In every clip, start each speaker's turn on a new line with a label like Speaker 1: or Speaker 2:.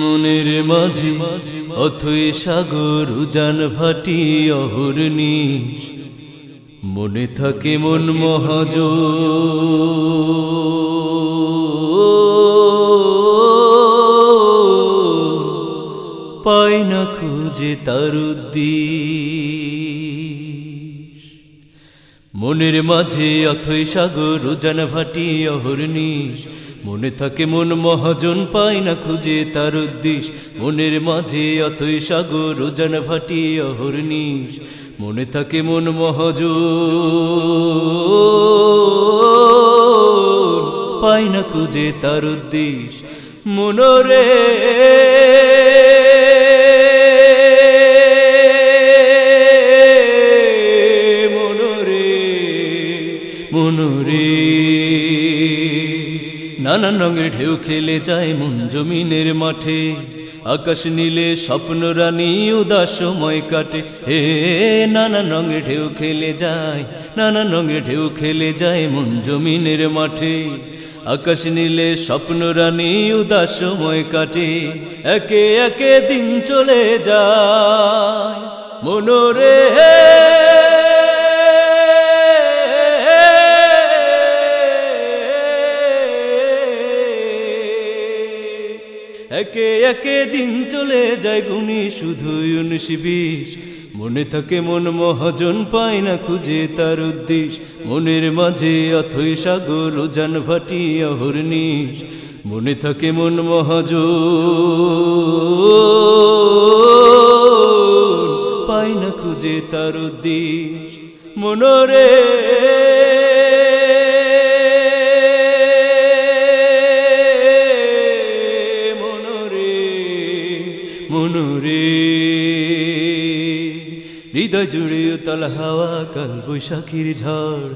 Speaker 1: মনের মাঝে মাঝে অথই সাগর উজান ভাটি অহরনি মনে থাকে মন মহাজ। পাই না খুঁজে তার উদ্দিশ মনের মাঝে অথই সাগর উজান ভাটি অহরনিশ। মনে থাকে মন মহাজন পায় না খুঁজে তার উদ্দেশ। মনের মাঝে অথই সাগর উজান ভাটি অহরনিশ। মনে থাকে মন মহাজন পায় না খুঁজে তার উদ্দেশ। মনরে মনরে। নানান রঙের ঢেউ খেলে যায় মন জমিনের মাঠে। আকাশ নীলে স্বপ্ন রানী উদাস সময় কাটে। হে, নানান রঙে ঢেউ খেলে যায়, নানান রঙের ঢেউ খেলে যায় মন জমিনের মাঠে। আকাশ নীলে স্বপ্ন রানী উদাস সময় কাটে। একে একে দিন চলে যায়। মনোরে একে একে দিন চলে যায় গুনি শুধু উনিশ বিশ মনে থাকে মন মহাজন পায় না খুঁজে তার উদ্দেশ। মনের মাঝে অথই সাগর জান ভাটি অহরনিশ মনে থাকে মন মহাজন পায় না খুঁজে তার উদ্দেশ। মনরে মনরে হৃদয় জুড়ে তল হাওয়া, কাল বৈশাখীর ঝড়।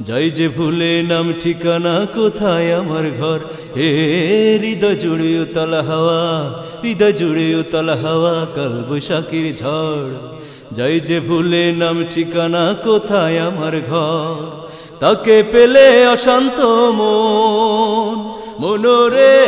Speaker 1: যাই যে ভুলে নাম, ঠিকানা কোথায় আমার ঘর? হে হৃদয় জুড়ে তল হাওয়া, হৃদয় জুড়ে তল হাওয়া, কাল বৈশাখীর ঝড়। যাই যে ভুলে নাম, ঠিকানা কোথায় আমার ঘর? তাকে পেলে অশান্ত মন। মনোরে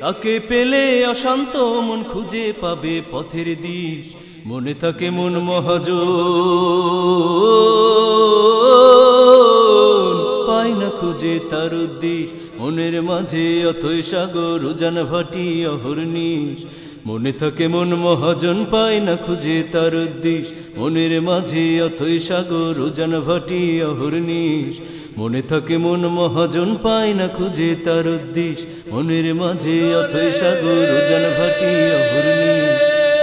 Speaker 1: তাকে পেলে অশান্ত মন খুঁজে পাবে পথের দিশ। মনে থাকে মন মহাজ পায় না খুঁজে তার উদ্দেশ। মনের মাঝে অথই সাগর, উজান ভাটি অহরনিশ মনে থাকে মন মহাজন, পায় না খুঁজে তার উদ্দেশ। মনের মাঝে অথই সাগর, উজান ভাটি অহরনিশ মনে থাকে মন মহাজন পায় না খুঁজে তার উদ্দেশ। মনের মাঝে অথই সাগর উজান ভাটি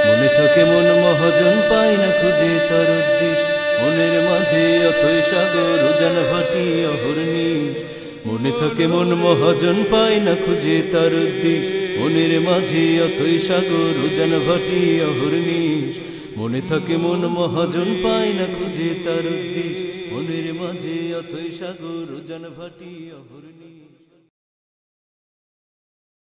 Speaker 1: মনে থাকে মন মহাজন পায় না খুঁজে তার উদ্দেশ। মনের মাঝে অথই সাগর উজান ভাটি অহরনিশ মনে থাকে মন মহাজন পায় না খুঁজে তার উদ্দেশ। মনের মাঝে অথই সাগর উজান ভাটি অহরনিশ মনে থাকে মন মহাজন পায় না খুঁজে তার উদ্দেশ। মাঝে অথৈ সাগর জন ভাটি অহরনিশ